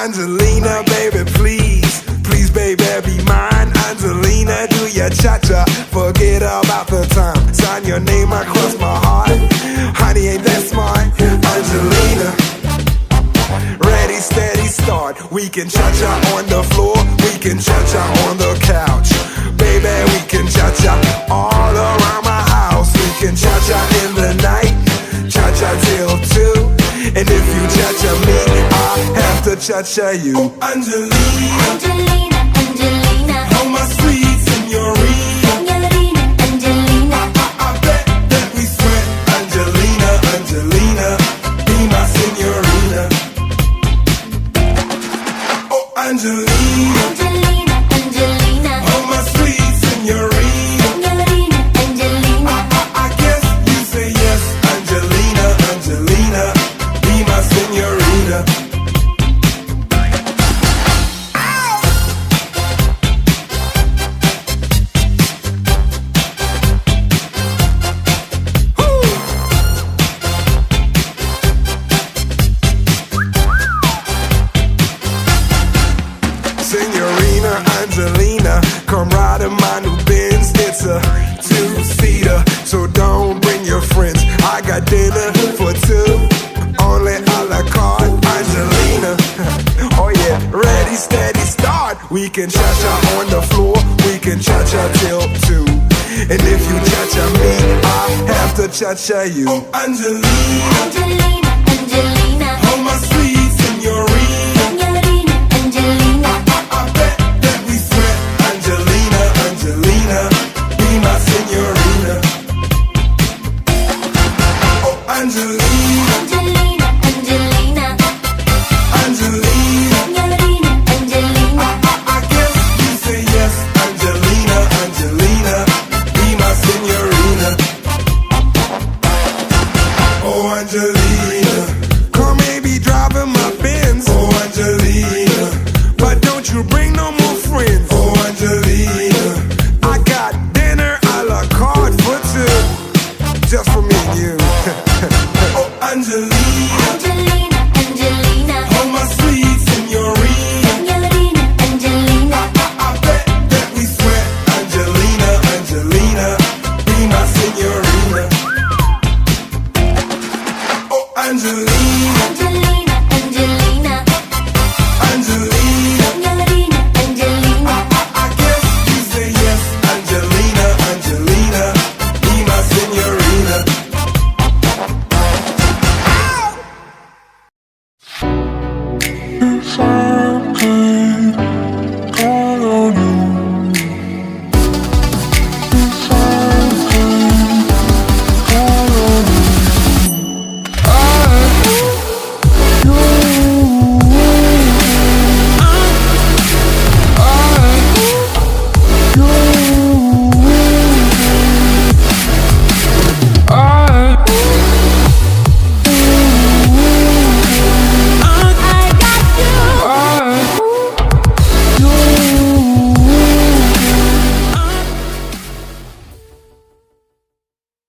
Angelina, baby, please, please, baby, be mine. Angelina, do your cha cha, forget about the time. Sign your name across my heart. Honey, ain't that smart? Angelina, ready, steady, start. We can cha cha on the floor, we can cha cha on the couch. Baby, we can cha cha cha cha you. Angelina, Angelina, Angelina, come ride in my new Benz. It's a two-seater, so don't bring your friends. I got dinner for two, only a la carte. Angelina, oh yeah, ready, steady, start. We can cha-cha on the floor, we can cha-cha till two. And if you cha-cha me, I have to cha-cha you. Oh, Angelina, Angelina, Angelina, Angelina, Angelina, Angelina, Angelina. Angelina, Angelina, I, I guess you say yes. Angelina, Angelina, be my señorita. Oh, Angelina, come maybe driving my Benz. Oh, Angelina, but don't you bring no more friends. You. oh, Angelina, Angelina,